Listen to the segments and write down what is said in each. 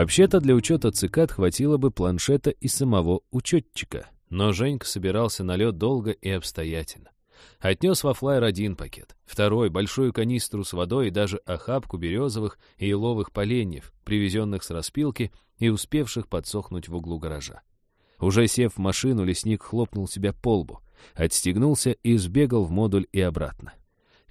Вообще-то для учета цикад хватило бы планшета и самого учетчика, но Женька собирался на лед долго и обстоятельно. Отнес во флайер один пакет, второй — большую канистру с водой и даже охапку березовых и еловых поленьев, привезенных с распилки и успевших подсохнуть в углу гаража. Уже сев в машину, лесник хлопнул себя по лбу, отстегнулся и сбегал в модуль и обратно.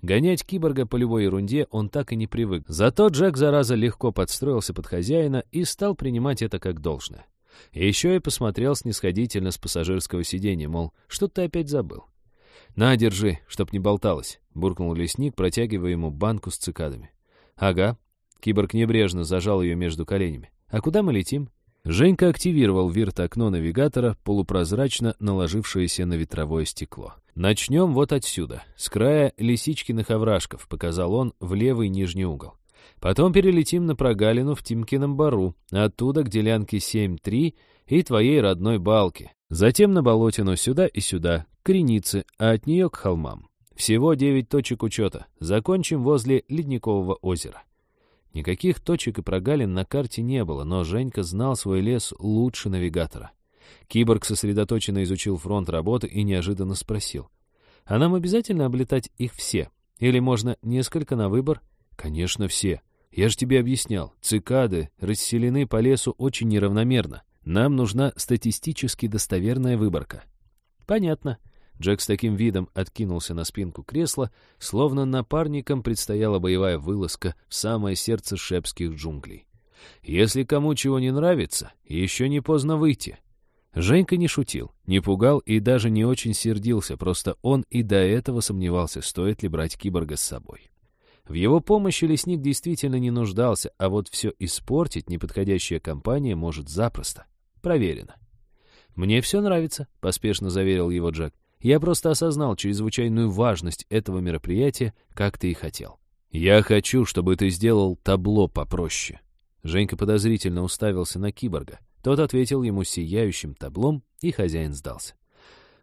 Гонять киборга по любой ерунде он так и не привык. Зато Джек, зараза, легко подстроился под хозяина и стал принимать это как должное. Еще и посмотрел снисходительно с пассажирского сиденья, мол, что ты опять забыл. «На, держи, чтоб не болталось», — буркнул лесник, протягивая ему банку с цикадами. «Ага». Киборг небрежно зажал ее между коленями. «А куда мы летим?» Женька активировал вирт-окно навигатора, полупрозрачно наложившееся на ветровое стекло. «Начнем вот отсюда, с края лисичкиных овражков», — показал он в левый нижний угол. «Потом перелетим на прогалину в Тимкином бару, оттуда к делянке 7-3 и твоей родной балке. Затем на болотину сюда и сюда, к Кренице, а от нее к холмам. Всего девять точек учета. Закончим возле Ледникового озера. Никаких точек и прогалин на карте не было, но Женька знал свой лес лучше навигатора. Киборг сосредоточенно изучил фронт работы и неожиданно спросил. «А нам обязательно облетать их все? Или можно несколько на выбор?» «Конечно, все. Я же тебе объяснял. Цикады расселены по лесу очень неравномерно. Нам нужна статистически достоверная выборка». «Понятно», Джек с таким видом откинулся на спинку кресла, словно напарникам предстояла боевая вылазка в самое сердце шепских джунглей. «Если кому чего не нравится, еще не поздно выйти». Женька не шутил, не пугал и даже не очень сердился, просто он и до этого сомневался, стоит ли брать киборга с собой. В его помощи лесник действительно не нуждался, а вот все испортить неподходящая компания может запросто. Проверено. «Мне все нравится», — поспешно заверил его Джек. Я просто осознал чрезвычайную важность этого мероприятия, как ты и хотел. Я хочу, чтобы ты сделал табло попроще. Женька подозрительно уставился на киборга. Тот ответил ему сияющим таблом, и хозяин сдался.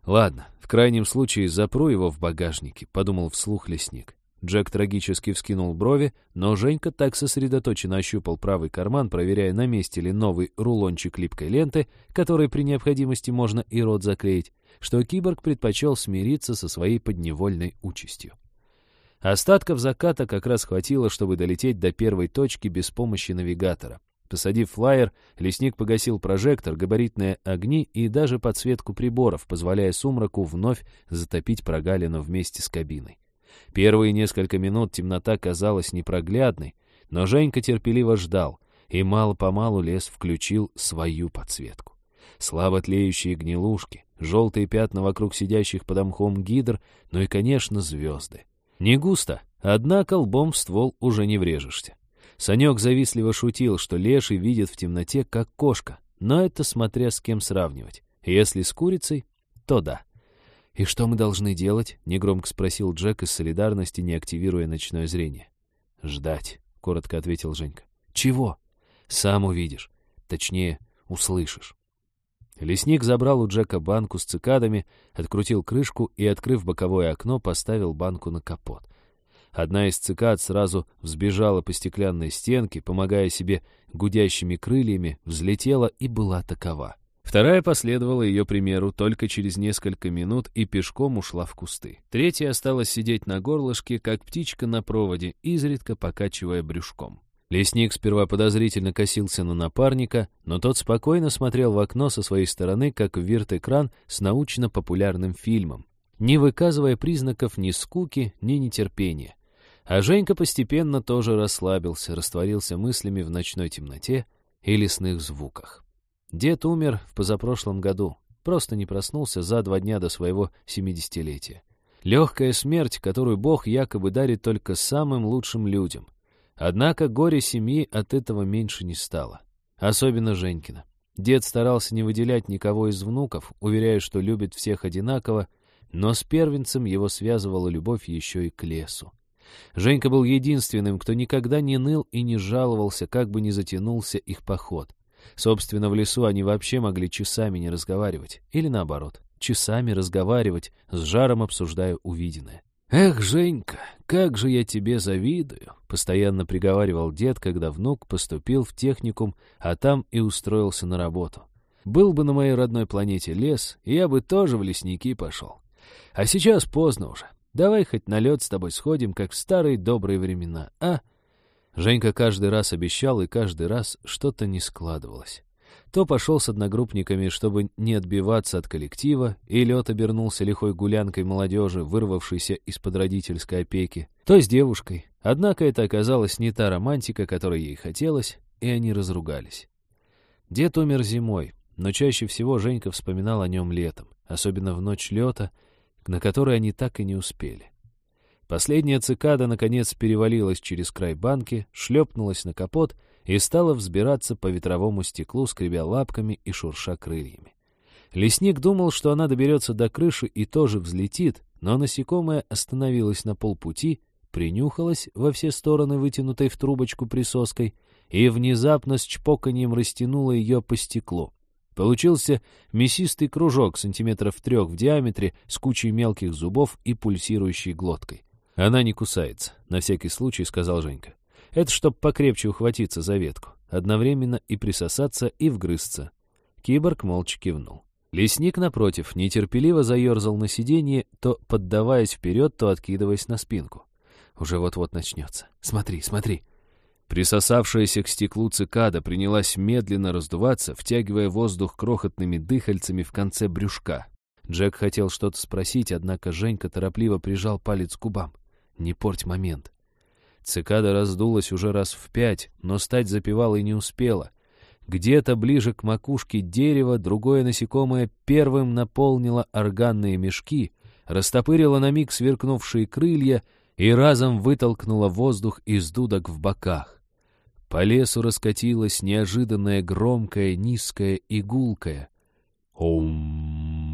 «Ладно, в крайнем случае запру его в багажнике», — подумал вслух лесник. Джек трагически вскинул брови, но Женька так сосредоточенно ощупал правый карман, проверяя, на месте ли новый рулончик липкой ленты, который при необходимости можно и рот заклеить, что киборг предпочел смириться со своей подневольной участью. Остатков заката как раз хватило, чтобы долететь до первой точки без помощи навигатора. Посадив флайер, лесник погасил прожектор, габаритные огни и даже подсветку приборов, позволяя сумраку вновь затопить прогалину вместе с кабиной. Первые несколько минут темнота казалась непроглядной, но Женька терпеливо ждал, и мало-помалу лес включил свою подсветку. Слабо тлеющие гнилушки, желтые пятна вокруг сидящих под мхом гидр, ну и, конечно, звезды. Не густо, однако лбом в ствол уже не врежешься. Санек завистливо шутил, что леший видит в темноте, как кошка, но это смотря с кем сравнивать. Если с курицей, то да. «И что мы должны делать?» — негромко спросил Джек из солидарности, не активируя ночное зрение. «Ждать», — коротко ответил Женька. «Чего?» «Сам увидишь. Точнее, услышишь». Лесник забрал у Джека банку с цикадами, открутил крышку и, открыв боковое окно, поставил банку на капот. Одна из цикад сразу взбежала по стеклянной стенке, помогая себе гудящими крыльями, взлетела и была такова. Вторая последовала ее примеру только через несколько минут и пешком ушла в кусты. Третья осталась сидеть на горлышке, как птичка на проводе, изредка покачивая брюшком. Лесник сперва подозрительно косился на напарника, но тот спокойно смотрел в окно со своей стороны, как вирт-экран с научно-популярным фильмом, не выказывая признаков ни скуки, ни нетерпения. А Женька постепенно тоже расслабился, растворился мыслями в ночной темноте и лесных звуках. Дед умер в позапрошлом году, просто не проснулся за два дня до своего семидесятилетия. Легкая смерть, которую Бог якобы дарит только самым лучшим людям. Однако горе семьи от этого меньше не стало. Особенно Женькина. Дед старался не выделять никого из внуков, уверяя, что любит всех одинаково, но с первенцем его связывала любовь еще и к лесу. Женька был единственным, кто никогда не ныл и не жаловался, как бы ни затянулся их поход. Собственно, в лесу они вообще могли часами не разговаривать. Или наоборот, часами разговаривать, с жаром обсуждая увиденное. «Эх, Женька, как же я тебе завидую!» — постоянно приговаривал дед, когда внук поступил в техникум, а там и устроился на работу. «Был бы на моей родной планете лес, я бы тоже в лесники пошел. А сейчас поздно уже. Давай хоть на лед с тобой сходим, как в старые добрые времена, а?» Женька каждый раз обещал, и каждый раз что-то не складывалось. То пошел с одногруппниками, чтобы не отбиваться от коллектива, и лед обернулся лихой гулянкой молодежи, вырвавшейся из-под родительской опеки, то с девушкой. Однако это оказалась не та романтика, которой ей хотелось, и они разругались. Дед умер зимой, но чаще всего Женька вспоминал о нем летом, особенно в ночь лета, на которой они так и не успели. Последняя цикада, наконец, перевалилась через край банки, шлепнулась на капот и стала взбираться по ветровому стеклу, скребя лапками и шурша крыльями. Лесник думал, что она доберется до крыши и тоже взлетит, но насекомое остановилось на полпути, принюхалось во все стороны вытянутой в трубочку присоской и внезапно с чпоканьем растянуло ее по стеклу. Получился мясистый кружок сантиметров трех в диаметре с кучей мелких зубов и пульсирующей глоткой. «Она не кусается», — на всякий случай сказал Женька. Это чтоб покрепче ухватиться за ветку, одновременно и присосаться, и вгрызться. Киборг молча кивнул. Лесник, напротив, нетерпеливо заерзал на сиденье, то поддаваясь вперед, то откидываясь на спинку. Уже вот-вот начнется. Смотри, смотри. Присосавшаяся к стеклу цикада принялась медленно раздуваться, втягивая воздух крохотными дыхальцами в конце брюшка. Джек хотел что-то спросить, однако Женька торопливо прижал палец к губам. «Не порть момент». Цикада раздулась уже раз в пять, но стать запевалой не успела. Где-то ближе к макушке дерева другое насекомое первым наполнило органные мешки, растопырило на миг сверкнувшие крылья и разом вытолкнуло воздух из дудок в боках. По лесу раскатилась неожиданная громкая, низкая игулкая. Ом.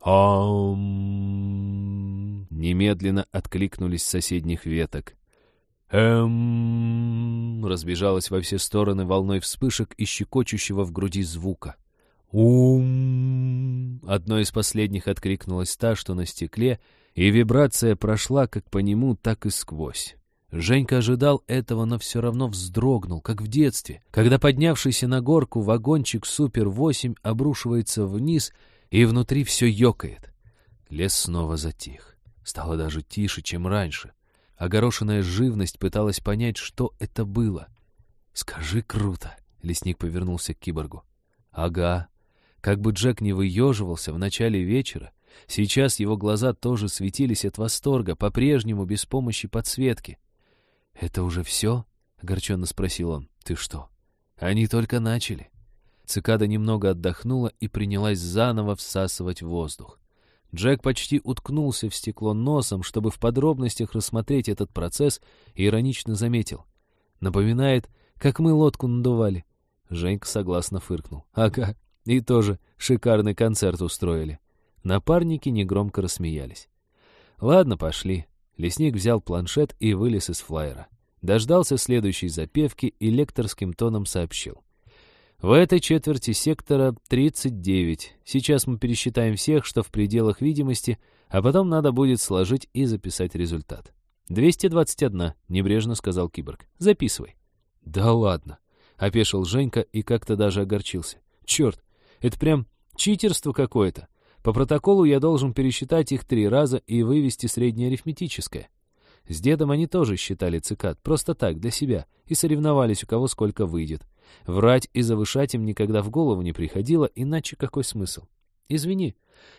Ом немедленно откликнулись с соседних веток. «Эм...» разбежалась во все стороны волной вспышек и щекочущего в груди звука. «Ум...» Одно из последних откликнулась та, что на стекле, и вибрация прошла как по нему, так и сквозь. Женька ожидал этого, но все равно вздрогнул, как в детстве, когда поднявшийся на горку вагончик Супер-8 обрушивается вниз, и внутри все ёкает. Лес снова затих. Стало даже тише, чем раньше. Огорошенная живность пыталась понять, что это было. «Скажи круто!» — лесник повернулся к киборгу. «Ага». Как бы Джек не выеживался в начале вечера, сейчас его глаза тоже светились от восторга, по-прежнему без помощи подсветки. «Это уже все?» — огорченно спросил он. «Ты что? Они только начали». Цикада немного отдохнула и принялась заново всасывать воздух. Джек почти уткнулся в стекло носом, чтобы в подробностях рассмотреть этот процесс, и иронично заметил. Напоминает, как мы лодку надували. Женька согласно фыркнул. Ага, и тоже шикарный концерт устроили. Напарники негромко рассмеялись. Ладно, пошли. Лесник взял планшет и вылез из флайера. Дождался следующей запевки и лекторским тоном сообщил. В этой четверти сектора 39. Сейчас мы пересчитаем всех, что в пределах видимости, а потом надо будет сложить и записать результат. 221, небрежно сказал киборг. Записывай. Да ладно, опешил Женька и как-то даже огорчился. Черт, это прям читерство какое-то. По протоколу я должен пересчитать их три раза и вывести среднее арифметическое. С дедом они тоже считали цикад, просто так, для себя, и соревновались, у кого сколько выйдет. Врать и завышать им никогда в голову не приходило, иначе какой смысл? «Извини,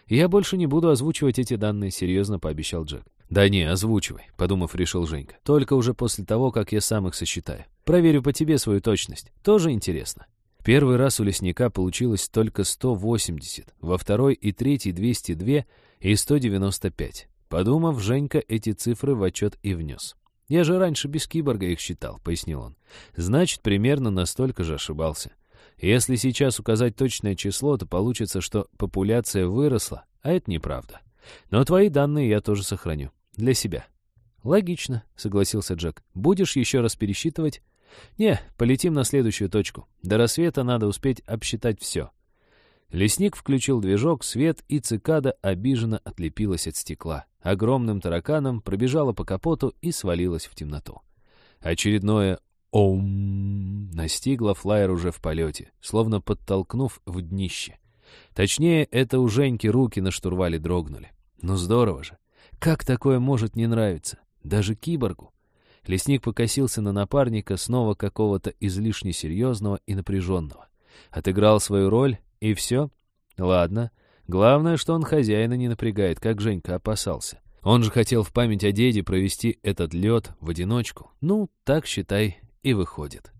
я больше не буду озвучивать эти данные», — серьезно пообещал Джек. «Да не, озвучивай», — подумав, решил Женька. «Только уже после того, как я сам их сосчитаю. Проверю по тебе свою точность. Тоже интересно». Первый раз у лесника получилось только 180, во второй и третий 202 и 195. Подумав, Женька эти цифры в отчет и внес. «Я же раньше без киборга их считал», — пояснил он. «Значит, примерно настолько же ошибался. Если сейчас указать точное число, то получится, что популяция выросла, а это неправда. Но твои данные я тоже сохраню. Для себя». «Логично», — согласился Джек. «Будешь еще раз пересчитывать?» «Не, полетим на следующую точку. До рассвета надо успеть обсчитать все». Лесник включил движок, свет, и цикада обиженно отлепилась от стекла. Огромным тараканом пробежала по капоту и свалилась в темноту. Очередное «Ом» настигло флайер уже в полете, словно подтолкнув в днище. Точнее, это у Женьки руки на штурвале дрогнули. Ну здорово же. Как такое может не нравиться? Даже киборгу. Лесник покосился на напарника, снова какого-то излишне серьезного и напряженного. Отыграл свою роль, и все? Ладно. Главное, что он хозяина не напрягает, как Женька опасался. Он же хотел в память о деде провести этот лед в одиночку. Ну, так, считай, и выходит.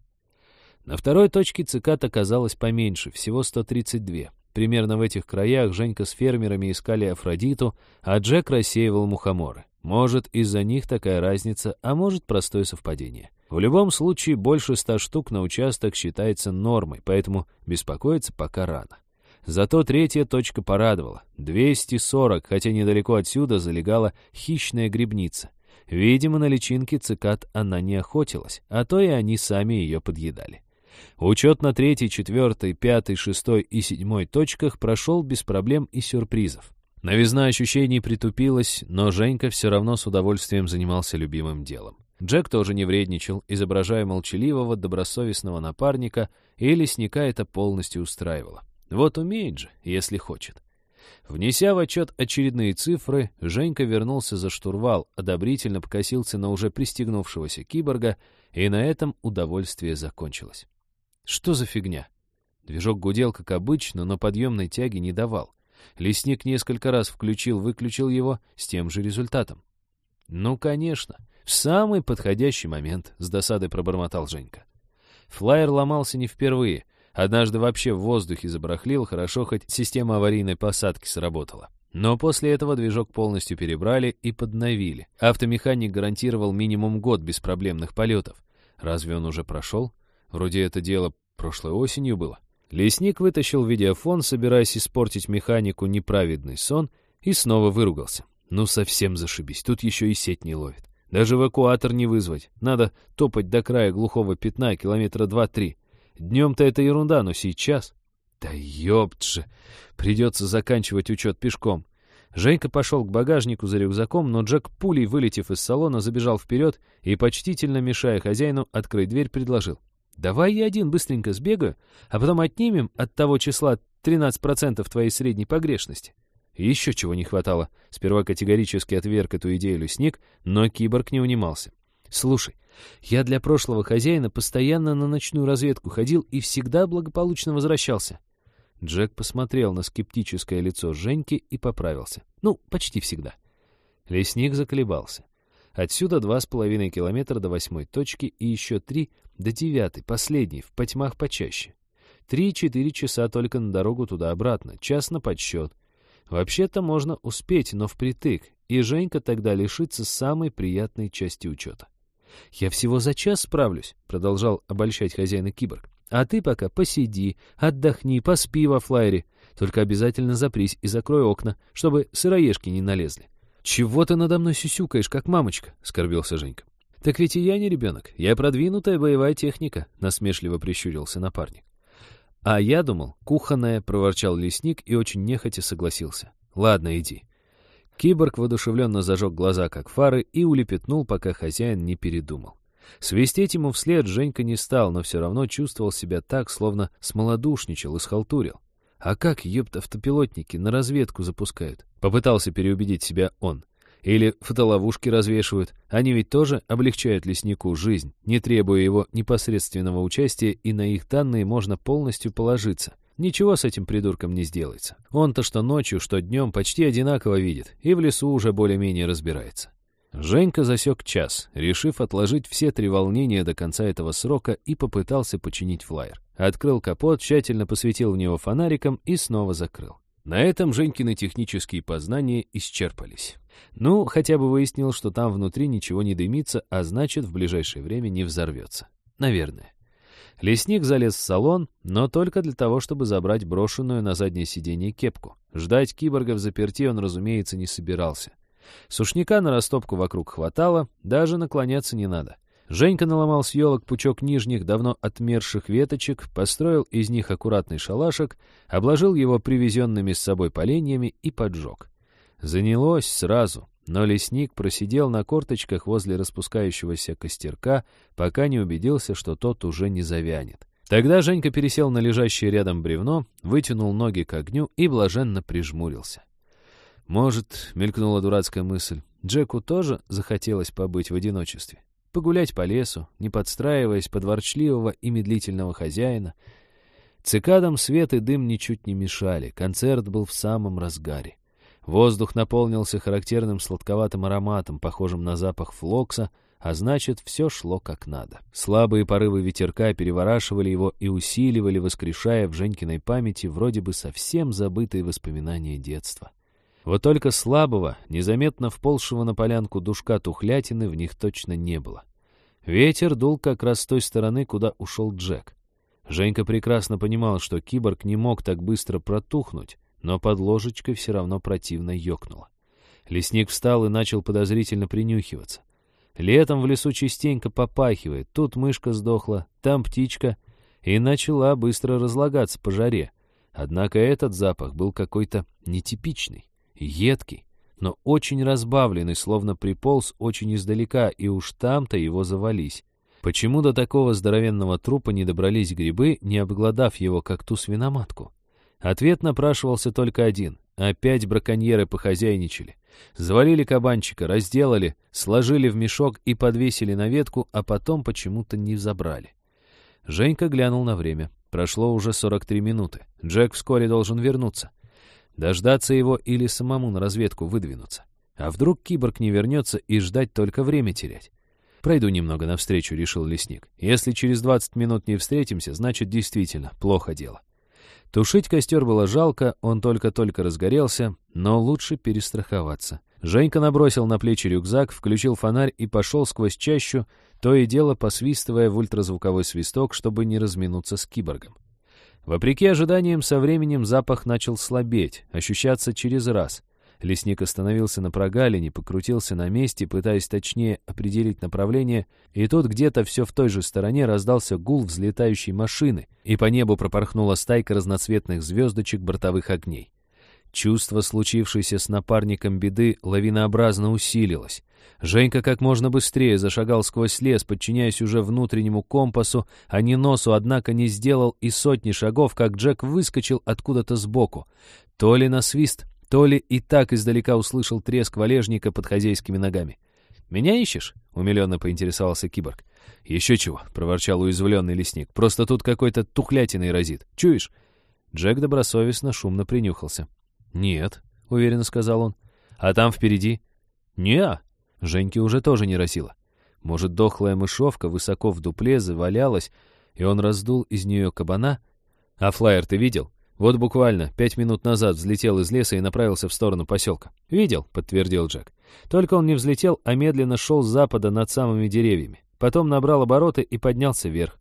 На второй точке цикад оказалось поменьше, всего 132. Примерно в этих краях Женька с фермерами искали Афродиту, а Джек рассеивал мухоморы. Может, из-за них такая разница, а может, простое совпадение. В любом случае, больше ста штук на участок считается нормой, поэтому беспокоиться пока рано. Зато третья точка порадовала. 240, хотя недалеко отсюда залегала хищная грибница. Видимо, на личинке цикад она не охотилась, а то и они сами ее подъедали. Учет на третьей, четвертой, пятой, шестой и седьмой точках прошел без проблем и сюрпризов. Новизна ощущений притупилась, но Женька все равно с удовольствием занимался любимым делом. Джек тоже не вредничал, изображая молчаливого, добросовестного напарника, и лесника это полностью устраивало. Вот умеет же, если хочет. Внеся в отчет очередные цифры, Женька вернулся за штурвал, одобрительно покосился на уже пристегнувшегося киборга, и на этом удовольствие закончилось. Что за фигня? Движок гудел, как обычно, но подъемной тяги не давал. Лесник несколько раз включил-выключил его с тем же результатом. «Ну, конечно, в самый подходящий момент», — с досадой пробормотал Женька. Флайер ломался не впервые. Однажды вообще в воздухе забарахлил, хорошо хоть система аварийной посадки сработала. Но после этого движок полностью перебрали и подновили. Автомеханик гарантировал минимум год беспроблемных полетов. Разве он уже прошел? Вроде это дело прошлой осенью было. Лесник вытащил видеофон, собираясь испортить механику неправедный сон, и снова выругался. Ну, совсем зашибись, тут еще и сеть не ловит. Даже эвакуатор не вызвать. Надо топать до края глухого пятна километра два-три. Днем-то это ерунда, но сейчас... Да ёпт же! Придется заканчивать учет пешком. Женька пошел к багажнику за рюкзаком, но Джек, пулей вылетев из салона, забежал вперед и, почтительно мешая хозяину, открыть дверь, предложил. Давай я один быстренько сбегаю, а потом отнимем от того числа 13% твоей средней погрешности. Еще чего не хватало. Сперва категорически отверг эту идею лесник, но киборг не унимался. Слушай, я для прошлого хозяина постоянно на ночную разведку ходил и всегда благополучно возвращался. Джек посмотрел на скептическое лицо Женьки и поправился. Ну, почти всегда. Лесник заколебался. Отсюда два с половиной километра до восьмой точки и еще три до девятой, последней, в потьмах почаще. Три-четыре часа только на дорогу туда-обратно, час на подсчет. Вообще-то можно успеть, но впритык, и Женька тогда лишится самой приятной части учета. «Я всего за час справлюсь», — продолжал обольщать хозяина киборг. «А ты пока посиди, отдохни, поспи во флайере. Только обязательно запрись и закрой окна, чтобы сыроежки не налезли. «Чего ты надо мной сюсюкаешь, как мамочка?» — скорбился Женька. «Так ведь и я не ребенок. Я продвинутая боевая техника», — насмешливо прищурился напарник. «А я думал, кухонная», — проворчал лесник и очень нехотя согласился. «Ладно, иди». Киборг воодушевленно зажег глаза, как фары, и улепетнул, пока хозяин не передумал. Свистеть ему вслед Женька не стал, но все равно чувствовал себя так, словно смолодушничал и схалтурил. А как, ёпта, автопилотники на разведку запускают? Попытался переубедить себя он. Или фотоловушки развешивают. Они ведь тоже облегчают леснику жизнь, не требуя его непосредственного участия, и на их данные можно полностью положиться. Ничего с этим придурком не сделается. Он-то что ночью, что днем почти одинаково видит, и в лесу уже более-менее разбирается. Женька засек час, решив отложить все три волнения до конца этого срока и попытался починить флайер. Открыл капот, тщательно посветил в него фонариком и снова закрыл. На этом Женькины технические познания исчерпались. Ну, хотя бы выяснил, что там внутри ничего не дымится, а значит, в ближайшее время не взорвется. Наверное. Лесник залез в салон, но только для того, чтобы забрать брошенную на заднее сиденье кепку. Ждать киборга в заперти он, разумеется, не собирался. Сушняка на растопку вокруг хватало, даже наклоняться не надо. Женька наломал с елок пучок нижних, давно отмерших веточек, построил из них аккуратный шалашик, обложил его привезенными с собой поленьями и поджег. Занялось сразу, но лесник просидел на корточках возле распускающегося костерка, пока не убедился, что тот уже не завянет. Тогда Женька пересел на лежащее рядом бревно, вытянул ноги к огню и блаженно прижмурился. Может, мелькнула дурацкая мысль, Джеку тоже захотелось побыть в одиночестве, погулять по лесу, не подстраиваясь под ворчливого и медлительного хозяина. Цикадам свет и дым ничуть не мешали, концерт был в самом разгаре. Воздух наполнился характерным сладковатым ароматом, похожим на запах флокса, а значит, все шло как надо. Слабые порывы ветерка переворашивали его и усиливали, воскрешая в Женькиной памяти вроде бы совсем забытые воспоминания детства. Вот только слабого, незаметно вползшего на полянку душка тухлятины в них точно не было. Ветер дул как раз с той стороны, куда ушел Джек. Женька прекрасно понимал, что киборг не мог так быстро протухнуть, но под ложечкой все равно противно ёкнуло. Лесник встал и начал подозрительно принюхиваться. Летом в лесу частенько попахивает, тут мышка сдохла, там птичка, и начала быстро разлагаться по жаре. Однако этот запах был какой-то нетипичный, едкий, но очень разбавленный, словно приполз очень издалека, и уж там-то его завались. Почему до такого здоровенного трупа не добрались грибы, не обглодав его, как ту свиноматку? Ответ напрашивался только один. Опять браконьеры похозяйничали. Завалили кабанчика, разделали, сложили в мешок и подвесили на ветку, а потом почему-то не забрали. Женька глянул на время. Прошло уже 43 минуты. Джек вскоре должен вернуться. Дождаться его или самому на разведку выдвинуться. А вдруг киборг не вернется и ждать только время терять? «Пройду немного навстречу», — решил лесник. «Если через 20 минут не встретимся, значит, действительно, плохо дело». Тушить костер было жалко, он только-только разгорелся, но лучше перестраховаться. Женька набросил на плечи рюкзак, включил фонарь и пошел сквозь чащу, то и дело посвистывая в ультразвуковой свисток, чтобы не разминуться с киборгом. Вопреки ожиданиям, со временем запах начал слабеть, ощущаться через раз. Лесник остановился на прогалине, покрутился на месте, пытаясь точнее определить направление, и тут где-то все в той же стороне раздался гул взлетающей машины, и по небу пропорхнула стайка разноцветных звездочек бортовых огней. Чувство, случившееся с напарником беды, лавинообразно усилилось. Женька как можно быстрее зашагал сквозь лес, подчиняясь уже внутреннему компасу, а не носу, однако не сделал и сотни шагов, как Джек выскочил откуда-то сбоку. То ли на свист, то ли и так издалека услышал треск валежника под хозяйскими ногами. «Меня ищешь?» — умиленно поинтересовался киборг. «Еще чего», — проворчал уязвленный лесник. «Просто тут какой-то тухлятиной разит. Чуешь?» Джек добросовестно шумно принюхался. «Нет», — уверенно сказал он. «А там впереди?» «Не-а». Женьке уже тоже не разило. Может, дохлая мышовка высоко в дупле завалялась, и он раздул из нее кабана? «А флайер ты видел?» Вот буквально пять минут назад взлетел из леса и направился в сторону поселка. «Видел», — подтвердил Джек. Только он не взлетел, а медленно шел с запада над самыми деревьями. Потом набрал обороты и поднялся вверх.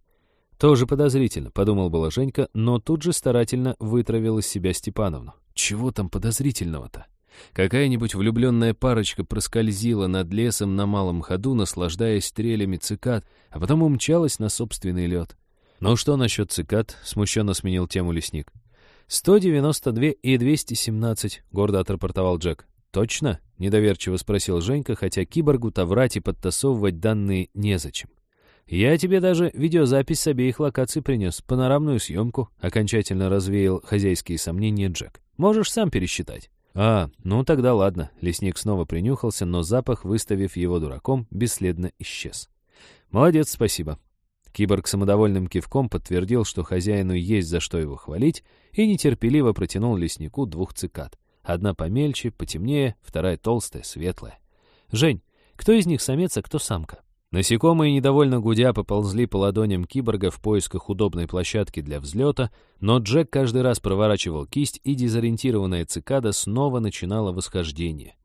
«Тоже подозрительно», — подумал было Женька, но тут же старательно вытравил из себя Степановну. «Чего там подозрительного-то?» Какая-нибудь влюбленная парочка проскользила над лесом на малом ходу, наслаждаясь стрелями цикад, а потом умчалась на собственный лед. «Ну что насчет цикад?» — смущенно сменил тему лесник. «192 и 217», — гордо отрапортовал Джек. «Точно?» — недоверчиво спросил Женька, хотя киборгу-то врать и подтасовывать данные незачем. «Я тебе даже видеозапись с обеих локаций принес, панорамную съемку», — окончательно развеял хозяйские сомнения Джек. «Можешь сам пересчитать». «А, ну тогда ладно». Лесник снова принюхался, но запах, выставив его дураком, бесследно исчез. «Молодец, спасибо. Киборг самодовольным кивком подтвердил, что хозяину есть за что его хвалить, и нетерпеливо протянул леснику двух цикад. Одна помельче, потемнее, вторая толстая, светлая. «Жень, кто из них самец, а кто самка?» Насекомые недовольно гудя поползли по ладоням киборга в поисках удобной площадки для взлета, но Джек каждый раз проворачивал кисть, и дезориентированная цикада снова начинала восхождение.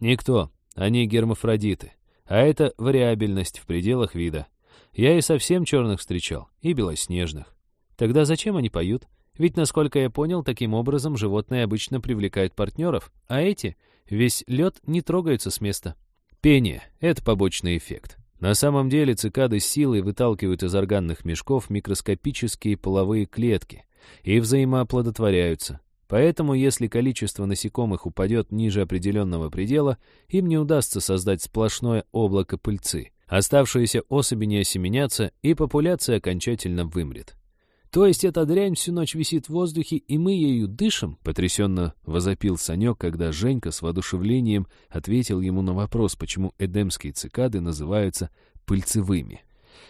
Никто, они гермафродиты, а это вариабельность в пределах вида. Я и совсем черных встречал, и белоснежных. Тогда зачем они поют? Ведь, насколько я понял, таким образом животные обычно привлекают партнеров, а эти, весь лед не трогаются с места. Пение — это побочный эффект. На самом деле цикады силой выталкивают из органных мешков микроскопические половые клетки и взаимооплодотворяются. Поэтому, если количество насекомых упадет ниже определенного предела, им не удастся создать сплошное облако пыльцы. Оставшиеся особи не осеменятся, и популяция окончательно вымрет. «То есть эта дрянь всю ночь висит в воздухе, и мы ею дышим?» — потрясенно возопил Санек, когда Женька с воодушевлением ответил ему на вопрос, почему эдемские цикады называются пыльцевыми.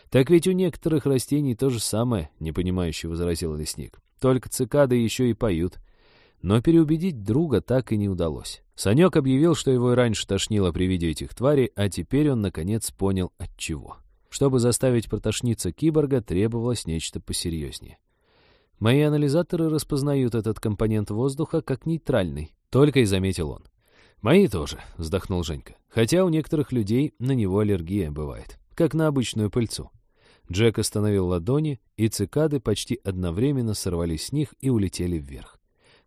«Так ведь у некоторых растений то же самое», — непонимающе возразил лесник. «Только цикады еще и поют». Но переубедить друга так и не удалось. Санек объявил, что его и раньше тошнило при виде этих тварей, а теперь он наконец понял, от чего. Чтобы заставить протошниться киборга, требовалось нечто посерьезнее. Мои анализаторы распознают этот компонент воздуха как нейтральный, только и заметил он. «Мои тоже», — вздохнул Женька. «Хотя у некоторых людей на него аллергия бывает, как на обычную пыльцу». Джек остановил ладони, и цикады почти одновременно сорвались с них и улетели вверх.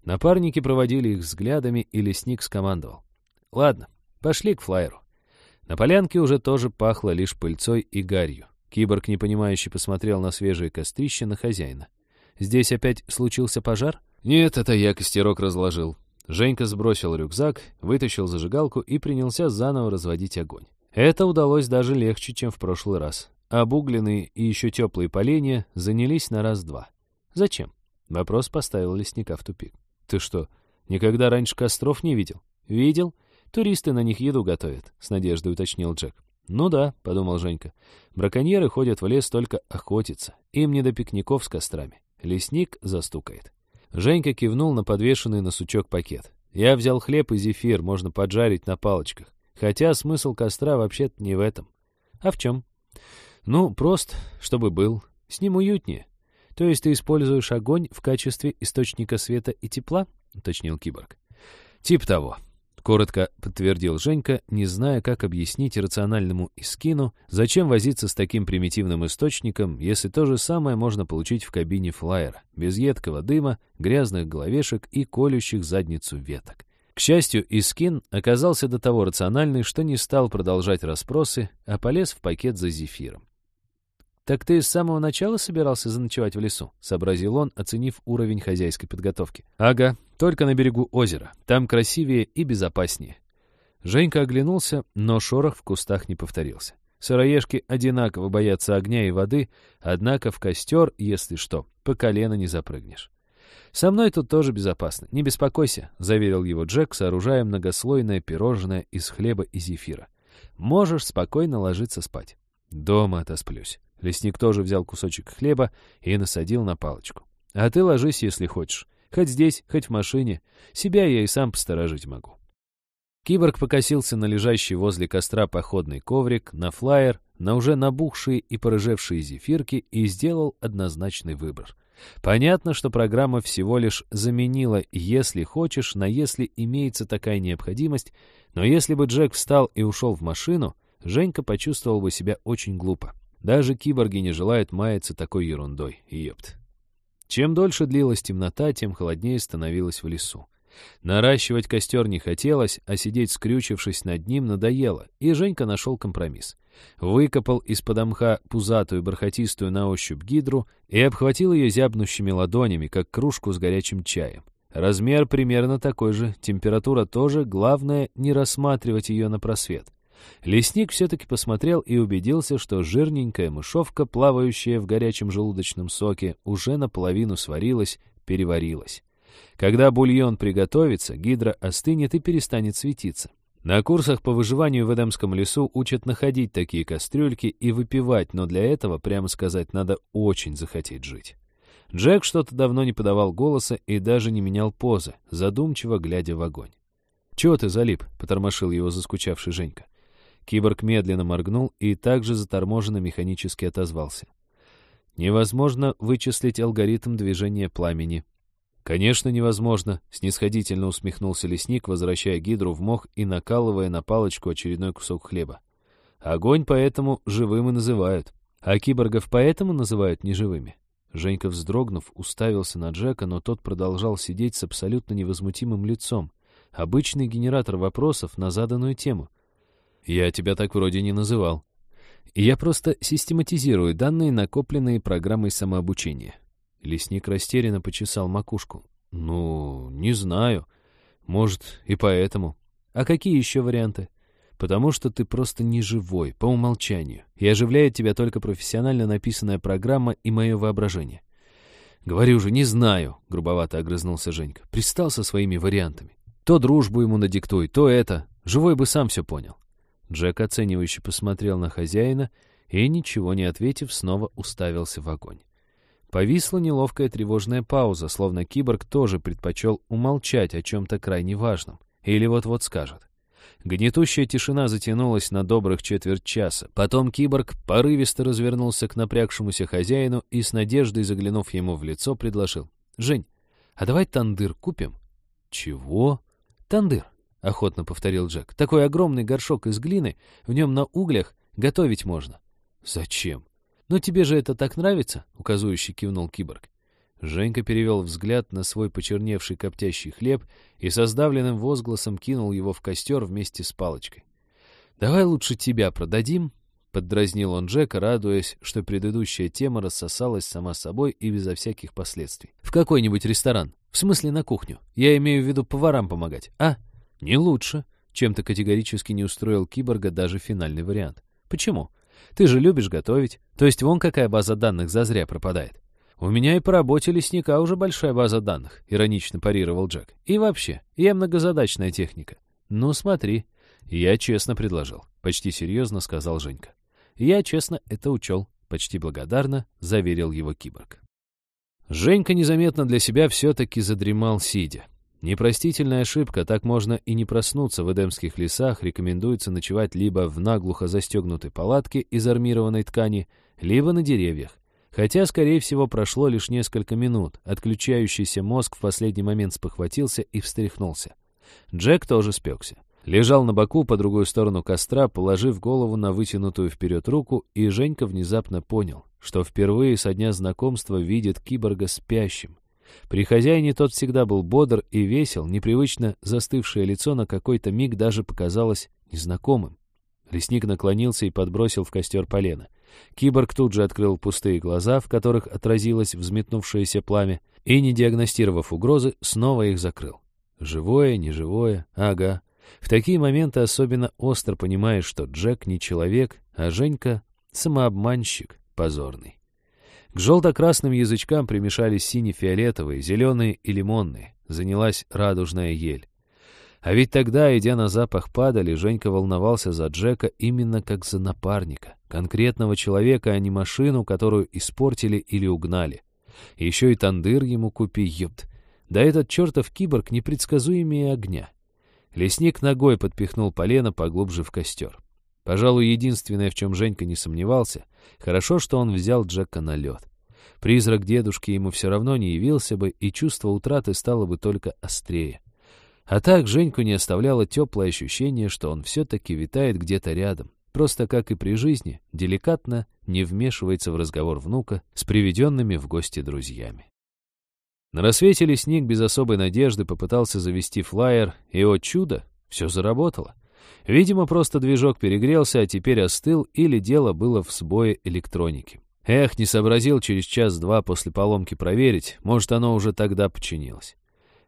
Напарники проводили их взглядами, и лесник скомандовал. «Ладно, пошли к флайеру». На полянке уже тоже пахло лишь пыльцой и гарью. Киборг, непонимающе, посмотрел на свежее кострище на хозяина. «Здесь опять случился пожар?» «Нет, это я костерок разложил». Женька сбросил рюкзак, вытащил зажигалку и принялся заново разводить огонь. Это удалось даже легче, чем в прошлый раз. Обугленные и еще теплые поленья занялись на раз-два. «Зачем?» Вопрос поставил лесника в тупик. «Ты что, никогда раньше костров не видел?» «Видел. Туристы на них еду готовят», — с надеждой уточнил Джек. «Ну да», — подумал Женька. «Браконьеры ходят в лес только охотиться. Им не до пикников с кострами. Лесник застукает». Женька кивнул на подвешенный на сучок пакет. «Я взял хлеб и зефир, можно поджарить на палочках. Хотя смысл костра вообще-то не в этом. А в чем?» «Ну, просто, чтобы был. С ним уютнее. То есть ты используешь огонь в качестве источника света и тепла?» — уточнил киборг. «Тип того», Коротко подтвердил Женька, не зная, как объяснить рациональному Искину, зачем возиться с таким примитивным источником, если то же самое можно получить в кабине флайера, без едкого дыма, грязных головешек и колющих задницу веток. К счастью, Искин оказался до того рациональный, что не стал продолжать расспросы, а полез в пакет за зефиром. «Так ты с самого начала собирался заночевать в лесу?» — сообразил он, оценив уровень хозяйской подготовки. «Ага, только на берегу озера. Там красивее и безопаснее». Женька оглянулся, но шорох в кустах не повторился. Сыроежки одинаково боятся огня и воды, однако в костер, если что, по колено не запрыгнешь. «Со мной тут тоже безопасно, не беспокойся», — заверил его Джек, сооружая многослойное пирожное из хлеба и зефира. «Можешь спокойно ложиться спать». «Дома отосплюсь». Лесник тоже взял кусочек хлеба и насадил на палочку. «А ты ложись, если хочешь. Хоть здесь, хоть в машине. Себя я и сам посторожить могу». Киборг покосился на лежащий возле костра походный коврик, на флаер, на уже набухшие и порыжевшие зефирки и сделал однозначный выбор. Понятно, что программа всего лишь заменила «если хочешь» на «если имеется такая необходимость», но если бы Джек встал и ушел в машину, Женька почувствовал бы себя очень глупо. Даже киборги не желают маяться такой ерундой, ёпт. Чем дольше длилась темнота, тем холоднее становилось в лесу. Наращивать костер не хотелось, а сидеть скрючившись над ним надоело, и Женька нашел компромисс. Выкопал из-под мха пузатую бархатистую на ощупь гидру и обхватил ее зябнущими ладонями, как кружку с горячим чаем. Размер примерно такой же, температура тоже, главное не рассматривать ее на просвет. Лесник все-таки посмотрел и убедился, что жирненькая мышовка, плавающая в горячем желудочном соке, уже наполовину сварилась, переварилась. Когда бульон приготовится, гидра остынет и перестанет светиться. На курсах по выживанию в Эдемском лесу учат находить такие кастрюльки и выпивать, но для этого, прямо сказать, надо очень захотеть жить. Джек что-то давно не подавал голоса и даже не менял позы, задумчиво глядя в огонь. «Чего ты залип?» — потормошил его заскучавший Женька. Киборг медленно моргнул и также заторможенно механически отозвался. «Невозможно вычислить алгоритм движения пламени». «Конечно, невозможно», — снисходительно усмехнулся лесник, возвращая гидру в мох и накалывая на палочку очередной кусок хлеба. «Огонь поэтому живым и называют. А киборгов поэтому называют неживыми». Женька, вздрогнув, уставился на Джека, но тот продолжал сидеть с абсолютно невозмутимым лицом. Обычный генератор вопросов на заданную тему. «Я тебя так вроде не называл». Я просто систематизирую данные, накопленные программой самообучения. Лесник растерянно почесал макушку. Ну, не знаю. Может, и поэтому. А какие еще варианты? Потому что ты просто не живой, по умолчанию. И оживляет тебя только профессионально написанная программа и мое воображение. «Говорю же, не знаю», — грубовато огрызнулся Женька. Пристал со своими вариантами. То дружбу ему надиктуй, то это. Живой бы сам все понял. Джек оценивающе посмотрел на хозяина и, ничего не ответив, снова уставился в огонь. Повисла неловкая тревожная пауза, словно киборг тоже предпочел умолчать о чем-то крайне важном. Или вот-вот скажет. Гнетущая тишина затянулась на добрых четверть часа. Потом киборг порывисто развернулся к напрягшемуся хозяину и с надеждой, заглянув ему в лицо, предложил. «Жень, а давай тандыр купим?» «Чего?» «Тандыр», — охотно повторил Джек. «Такой огромный горшок из глины, в нем на углях готовить можно». «Зачем?» «Ну тебе же это так нравится?» — указующий кивнул киборг. Женька перевел взгляд на свой почерневший коптящий хлеб и со сдавленным возгласом кинул его в костер вместе с палочкой. «Давай лучше тебя продадим», — поддразнил он Джека, радуясь, что предыдущая тема рассосалась сама собой и безо всяких последствий. «В какой-нибудь ресторан. В смысле, на кухню. Я имею в виду поварам помогать. А? Не лучше». Чем-то категорически не устроил киборга даже финальный вариант. «Почему? Ты же любишь готовить. То есть вон какая база данных зазря пропадает. «У меня и по работе лесника уже большая база данных», — иронично парировал Джек. «И вообще, я многозадачная техника». «Ну, смотри». «Я честно предложил», — почти серьезно сказал Женька. «Я честно это учел», — почти благодарно заверил его киборг. Женька незаметно для себя все-таки задремал сидя. Непростительная ошибка, так можно и не проснуться в эдемских лесах, рекомендуется ночевать либо в наглухо застегнутой палатке из армированной ткани, либо на деревьях. Хотя, скорее всего, прошло лишь несколько минут. Отключающийся мозг в последний момент спохватился и встряхнулся. Джек тоже спекся. Лежал на боку по другую сторону костра, положив голову на вытянутую вперед руку, и Женька внезапно понял, что впервые со дня знакомства видит киборга спящим. При хозяине тот всегда был бодр и весел, непривычно застывшее лицо на какой-то миг даже показалось незнакомым. Лесник наклонился и подбросил в костер полено. Киборг тут же открыл пустые глаза, в которых отразилось взметнувшееся пламя, и, не диагностировав угрозы, снова их закрыл. Живое, неживое, ага. В такие моменты особенно остро понимаешь, что Джек не человек, а Женька — самообманщик позорный. К желто-красным язычкам примешались сине-фиолетовые, зеленые и лимонные. Занялась радужная ель. А ведь тогда, идя на запах падали, Женька волновался за Джека именно как за напарника, конкретного человека, а не машину, которую испортили или угнали. Еще и тандыр ему купи, ёпт. Да этот чертов киборг непредсказуемее огня. Лесник ногой подпихнул полено поглубже в костер. Пожалуй, единственное, в чем Женька не сомневался, хорошо, что он взял Джека на лед. Призрак дедушки ему все равно не явился бы, и чувство утраты стало бы только острее. А так Женьку не оставляло теплое ощущение, что он все-таки витает где-то рядом, просто как и при жизни, деликатно не вмешивается в разговор внука с приведенными в гости друзьями. На рассвете лесник без особой надежды попытался завести флайер, и, о чудо, все заработало. Видимо, просто движок перегрелся, а теперь остыл, или дело было в сбое электроники. Эх, не сообразил через час-два после поломки проверить, может, оно уже тогда починилось.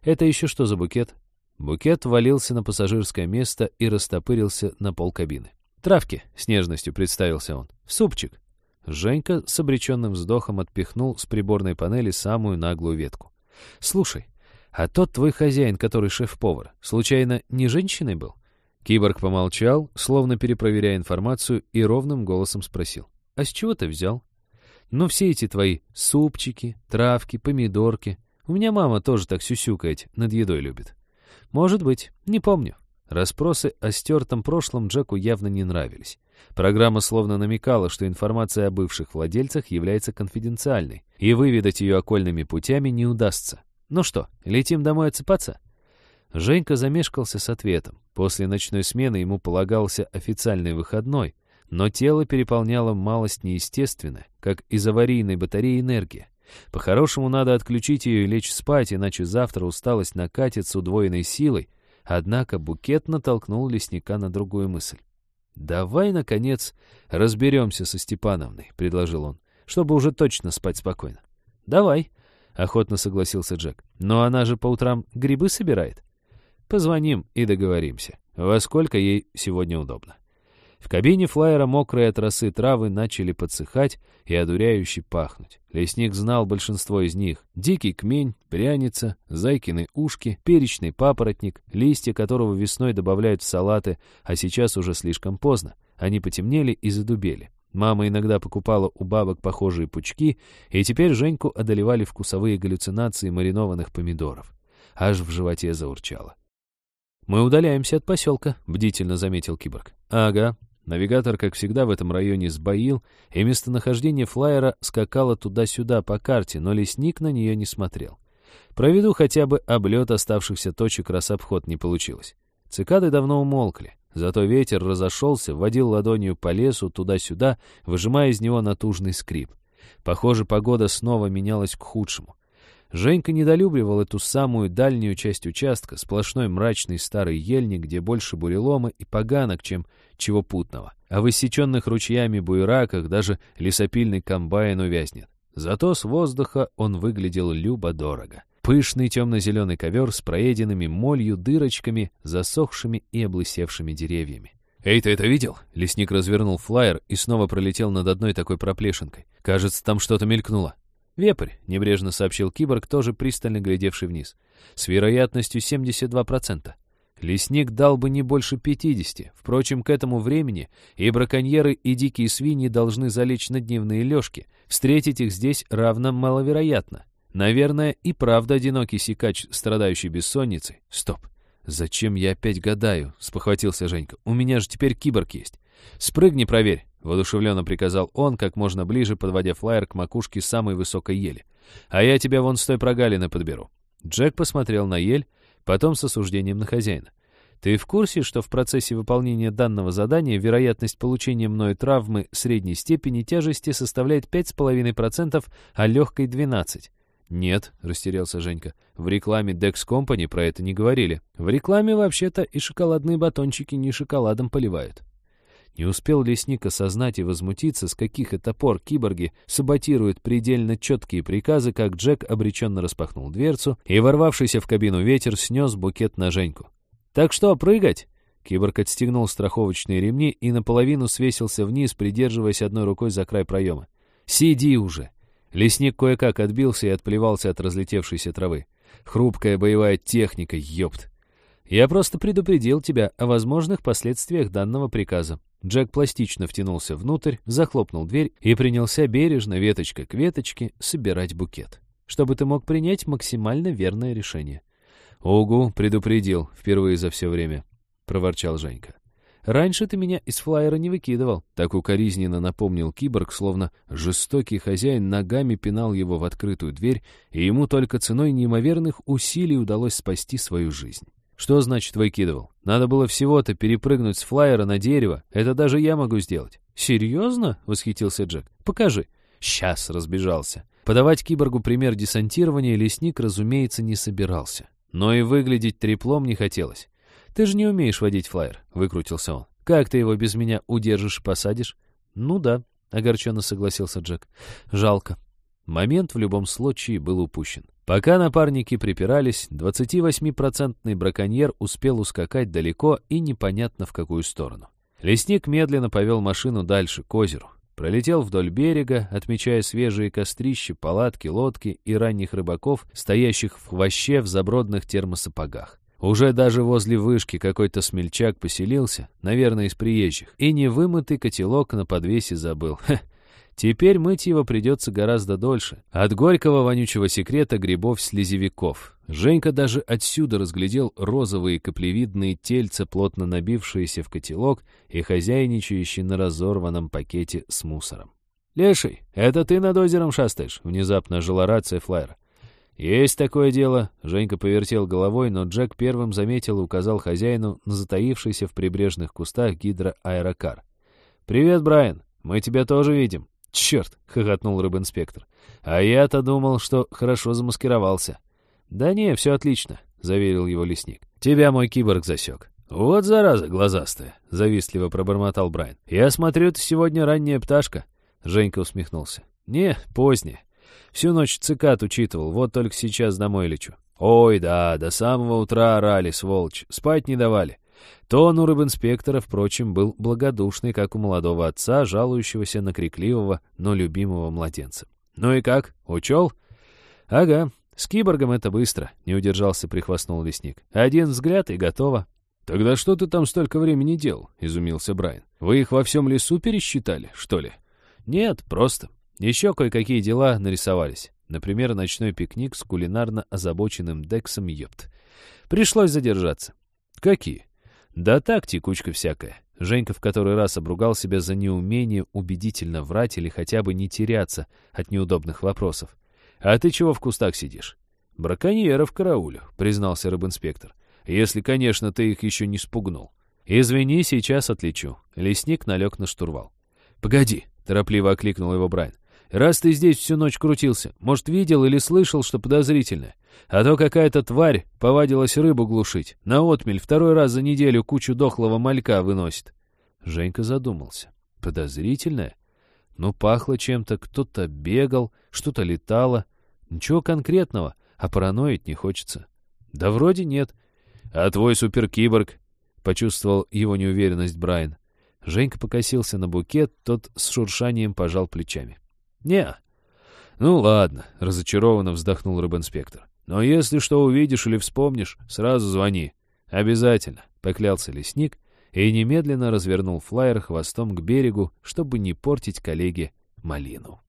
Это еще что за букет? Букет валился на пассажирское место и растопырился на пол кабины. «Травки», — с нежностью представился он. «Супчик». Женька с обреченным вздохом отпихнул с приборной панели самую наглую ветку. «Слушай, а тот твой хозяин, который шеф-повар, случайно не женщиной был?» Киборг помолчал, словно перепроверяя информацию, и ровным голосом спросил. «А с чего ты взял?» «Ну, все эти твои супчики, травки, помидорки. У меня мама тоже так сюсюкать над едой любит». Может быть, не помню. Распросы о стертом прошлом Джеку явно не нравились. Программа словно намекала, что информация о бывших владельцах является конфиденциальной, и выведать ее окольными путями не удастся. Ну что, летим домой отсыпаться? Женька замешкался с ответом. После ночной смены ему полагался официальный выходной, но тело переполняло малость неестественно, как из аварийной батареи энергия. По-хорошему надо отключить ее и лечь спать, иначе завтра усталость накатит с удвоенной силой. Однако букет натолкнул лесника на другую мысль. «Давай, наконец, разберемся со Степановной», — предложил он, «чтобы уже точно спать спокойно». «Давай», — охотно согласился Джек. «Но она же по утрам грибы собирает». «Позвоним и договоримся, во сколько ей сегодня удобно». В кабине флайера мокрые от росы травы начали подсыхать и одуряюще пахнуть. Лесник знал большинство из них. Дикий кмень, пряница, зайкины ушки, перечный папоротник, листья которого весной добавляют в салаты, а сейчас уже слишком поздно. Они потемнели и задубели. Мама иногда покупала у бабок похожие пучки, и теперь Женьку одолевали вкусовые галлюцинации маринованных помидоров. Аж в животе заурчало. «Мы удаляемся от поселка», — бдительно заметил киборг. «Ага». Навигатор, как всегда, в этом районе сбоил, и местонахождение флайера скакало туда-сюда по карте, но лесник на нее не смотрел. Проведу хотя бы облет оставшихся точек, раз обход не получилось. Цикады давно умолкли, зато ветер разошелся, водил ладонью по лесу туда-сюда, выжимая из него натужный скрип. Похоже, погода снова менялась к худшему. Женька недолюбливал эту самую дальнюю часть участка, сплошной мрачный старый ельник, где больше бурелома и поганок, чем чего путного. А в иссеченных ручьями буераках даже лесопильный комбайн увязнет. Зато с воздуха он выглядел любо-дорого. Пышный темно-зеленый ковер с проеденными молью дырочками, засохшими и облысевшими деревьями. «Эй, ты это видел?» Лесник развернул флайер и снова пролетел над одной такой проплешинкой. «Кажется, там что-то мелькнуло». «Вепрь», — небрежно сообщил киборг, тоже пристально глядевший вниз. «С вероятностью 72%. Лесник дал бы не больше 50. Впрочем, к этому времени и браконьеры, и дикие свиньи должны залечь на дневные лёжки. Встретить их здесь равно маловероятно. Наверное, и правда одинокий сикач, страдающий бессонницей. Стоп. «Зачем я опять гадаю?» — спохватился Женька. «У меня же теперь киборг есть. Спрыгни, проверь. Воодушевленно приказал он, как можно ближе, подводя флайер к макушке самой высокой ели. «А я тебя вон с той прогалины подберу». Джек посмотрел на ель, потом с осуждением на хозяина. «Ты в курсе, что в процессе выполнения данного задания вероятность получения мной травмы средней степени тяжести составляет 5,5%, а легкой — 12%? «Нет», — растерялся Женька, — «в рекламе Dex Company про это не говорили. В рекламе вообще-то и шоколадные батончики не шоколадом поливают». Не успел лесник осознать и возмутиться, с каких это пор киборги саботируют предельно четкие приказы, как Джек обреченно распахнул дверцу, и ворвавшийся в кабину ветер снес букет на Женьку. «Так что, прыгать?» Киборг отстегнул страховочные ремни и наполовину свесился вниз, придерживаясь одной рукой за край проема. «Сиди уже!» Лесник кое-как отбился и отплевался от разлетевшейся травы. «Хрупкая боевая техника, ёпт!» «Я просто предупредил тебя о возможных последствиях данного приказа. Джек пластично втянулся внутрь, захлопнул дверь и принялся бережно, веточка к веточке, собирать букет, чтобы ты мог принять максимально верное решение. «Угу, предупредил, впервые за все время», — проворчал Женька. «Раньше ты меня из флайера не выкидывал», — так укоризненно напомнил киборг, словно жестокий хозяин ногами пинал его в открытую дверь, и ему только ценой неимоверных усилий удалось спасти свою жизнь. «Что значит выкидывал? Надо было всего-то перепрыгнуть с флайера на дерево. Это даже я могу сделать». «Серьезно?» — восхитился Джек. «Покажи». «Сейчас», — разбежался. Подавать киборгу пример десантирования лесник, разумеется, не собирался. Но и выглядеть треплом не хотелось. «Ты же не умеешь водить флайер», — выкрутился он. «Как ты его без меня удержишь и посадишь?» «Ну да», — огорченно согласился Джек. «Жалко». Момент в любом случае был упущен. Пока напарники припирались, 28-процентный браконьер успел ускакать далеко и непонятно в какую сторону. Лесник медленно повел машину дальше, к озеру. Пролетел вдоль берега, отмечая свежие кострища, палатки, лодки и ранних рыбаков, стоящих в хвоще в забродных термосапогах. Уже даже возле вышки какой-то смельчак поселился, наверное, из приезжих, и невымытый котелок на подвесе забыл. Хе, Теперь мыть его придется гораздо дольше. От горького вонючего секрета грибов-слезевиков. Женька даже отсюда разглядел розовые каплевидные тельца, плотно набившиеся в котелок и хозяйничающие на разорванном пакете с мусором. «Леший, это ты над озером шастаешь?» — внезапно ожила рация флайера. «Есть такое дело», — Женька повертел головой, но Джек первым заметил и указал хозяину на затаившийся в прибрежных кустах гидроаэрокар. «Привет, Брайан, мы тебя тоже видим». «Черт!» — хохотнул рыбинспектор. «А я-то думал, что хорошо замаскировался». «Да не, все отлично», — заверил его лесник. «Тебя мой киборг засек. «Вот зараза глазастая», — завистливо пробормотал Брайан. «Я смотрю, ты сегодня ранняя пташка». Женька усмехнулся. «Не, поздняя. Всю ночь цикад учитывал, вот только сейчас домой лечу». «Ой, да, до самого утра орали, сволочь, спать не давали». Тон у рыбинспектора, впрочем, был благодушный, как у молодого отца, жалующегося на крикливого, но любимого младенца. «Ну и как, учел?» «Ага, с киборгом это быстро», — не удержался, прихвастнул лесник. «Один взгляд и готово». «Тогда что ты там столько времени делал?» — изумился Брайан. «Вы их во всем лесу пересчитали, что ли?» «Нет, просто. Еще кое-какие дела нарисовались. Например, ночной пикник с кулинарно озабоченным Дексом Йопт. Пришлось задержаться». «Какие?» «Да так, текучка всякая». Женька в который раз обругал себя за неумение убедительно врать или хотя бы не теряться от неудобных вопросов. «А ты чего в кустах сидишь?» «Браконьеров караулю», — признался рыбинспектор. «Если, конечно, ты их еще не спугнул». «Извини, сейчас отлечу». Лесник налег на штурвал. «Погоди», — торопливо окликнул его Брайан. «Раз ты здесь всю ночь крутился, может, видел или слышал, что подозрительное? А то какая-то тварь повадилась рыбу глушить. На отмель второй раз за неделю кучу дохлого малька выносит». Женька задумался. «Подозрительное? Ну, пахло чем-то, кто-то бегал, что-то летало. Ничего конкретного, а параноить не хочется». «Да вроде нет». «А твой суперкиборг?» — почувствовал его неуверенность Брайан. Женька покосился на букет, тот с шуршанием пожал плечами. Не «Ну ладно», — разочарованно вздохнул рыбинспектор. «Но если что увидишь или вспомнишь, сразу звони. Обязательно», — поклялся лесник и немедленно развернул флайер хвостом к берегу, чтобы не портить коллеге малину.